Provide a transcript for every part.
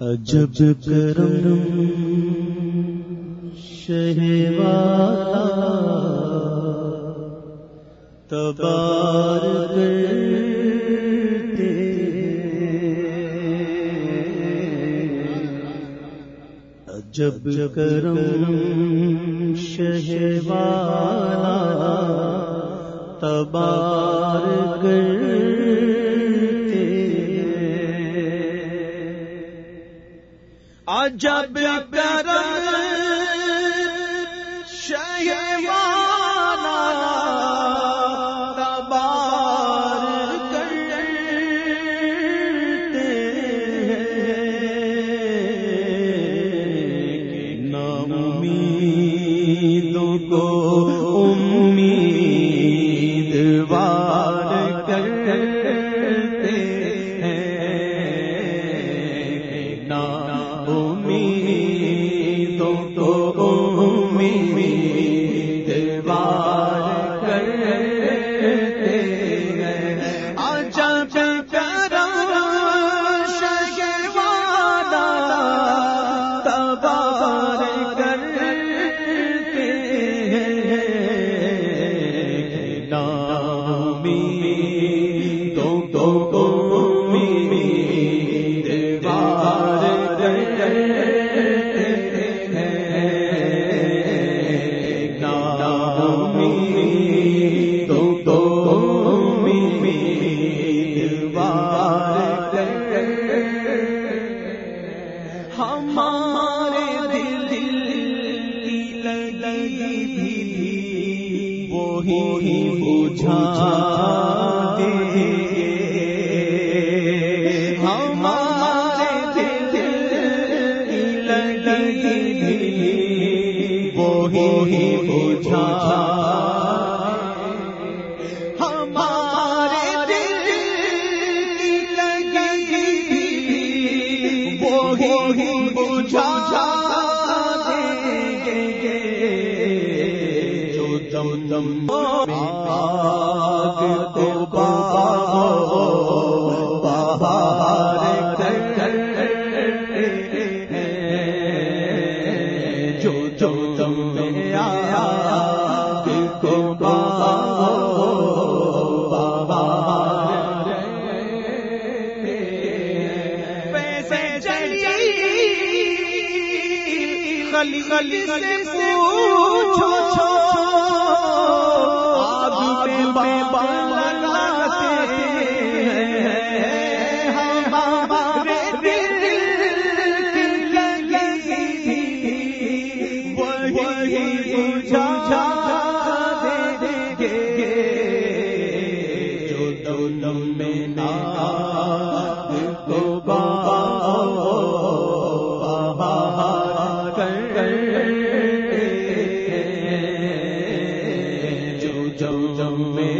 عجب کرم شہوا تبار عجب کرم شہوا تبار کرتے عجب کرم شہوانا تبار کرتے نام امیدوں کو امیدوار کرتے بھی وہی بجھا دے ہمارے دل کی لگی بھی وہی بجھا پیسے سے پوچھو؟ آگ میں بابا لگاتے ہیں۔ ہمارے دل کی لگی وہی بجھا جم جم میں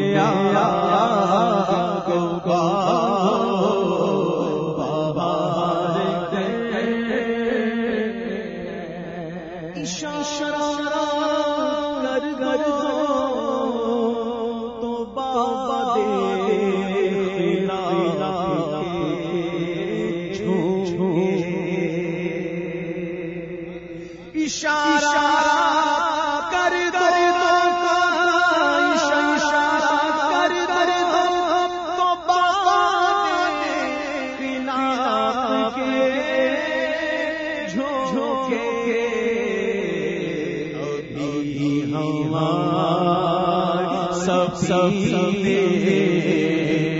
سب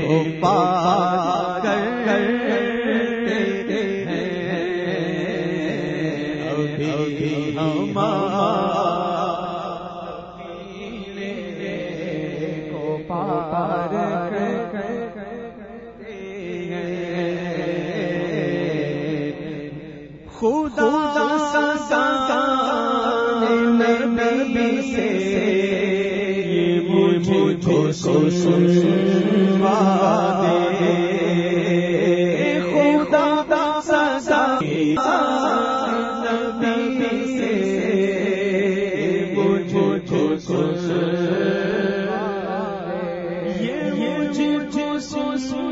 کو پا کر خدا سسا نبی سے مجھے سنوا دے خدا سسا نبی سے مجھے سنوا یہ مجھے سو سو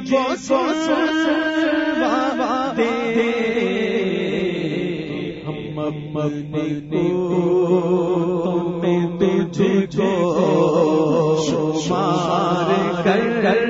مجھے سو بابا دے۔ ہم اپنے کو تجھے کو شمار کر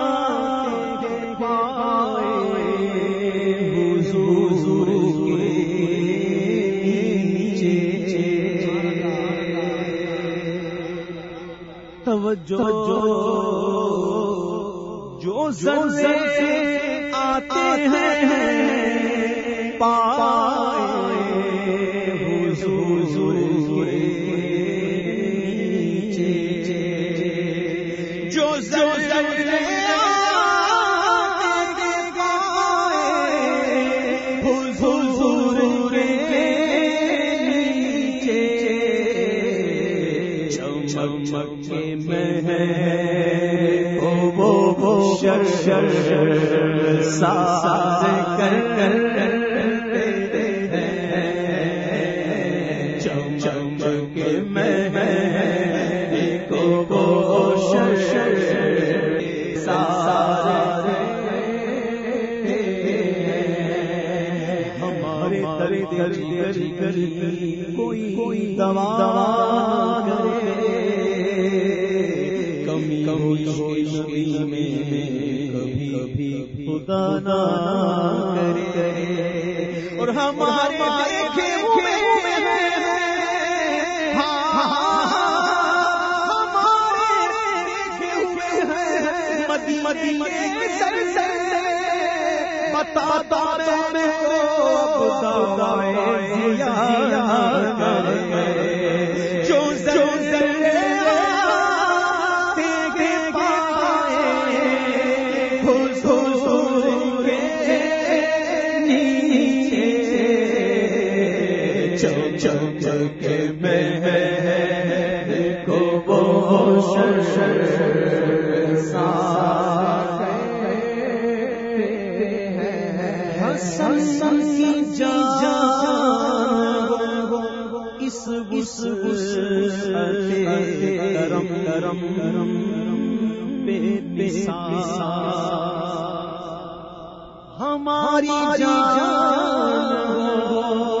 جو سے آتے ہیں پائے حضور شر ساز کر کر چم چم کے میں کو شر شر ہمارے کوئی کوئی دوا خدا نہ کرے۔ اور ہمارے دیکھے ہوئے مدی مدی مدی سر سر بتا میں جو کرم کرم کرم ہماری جان اس کرم کرم پیسا ہماری جان اس کرم جہاں کو امید